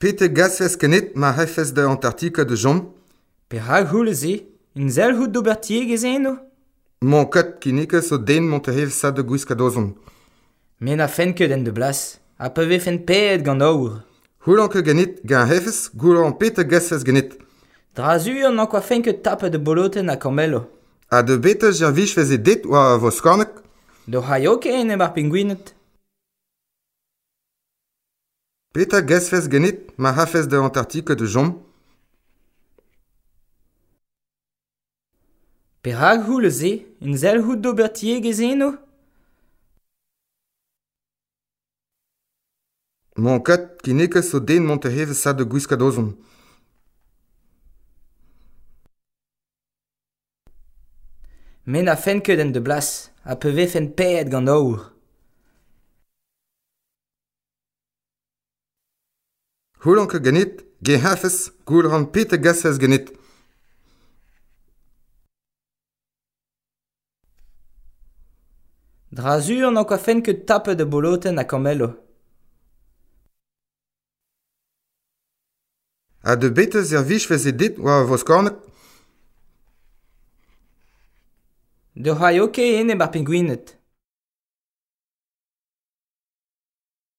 Pete gasfes kenet ma hefes da Antartika de jom. Per ha houleze, in zel hout d'obertier gezeno? Mon kat kinike so den montehev sa de gouiska dozon. Men a fen ket en de blas, a peve fen pet gant aour. Houlan ke genit gant hefes, goulan pete gasfes genit. Drazu an an kwa fen ket tape de boloten a kamelo. A de bete jervich feze dit oa vos kornek? Do hayo ene en e pinguinet. Peta gasfes genit ma hafez da Antarktike de jom Perak houle ze, en zel hout d'obertier gezeno Mon kat ki ne so den mont heve sa de gwiskad. Men a fenket en de blas, a peve fen peet gant aour. Hulonke genit, ge hafes, gul ran pite gasses genit. Drazur n'an kafen ket tape de boloten a kamelo. A de bete er vich vez dit oa vos kornet. De haioke ene bar pinguinet.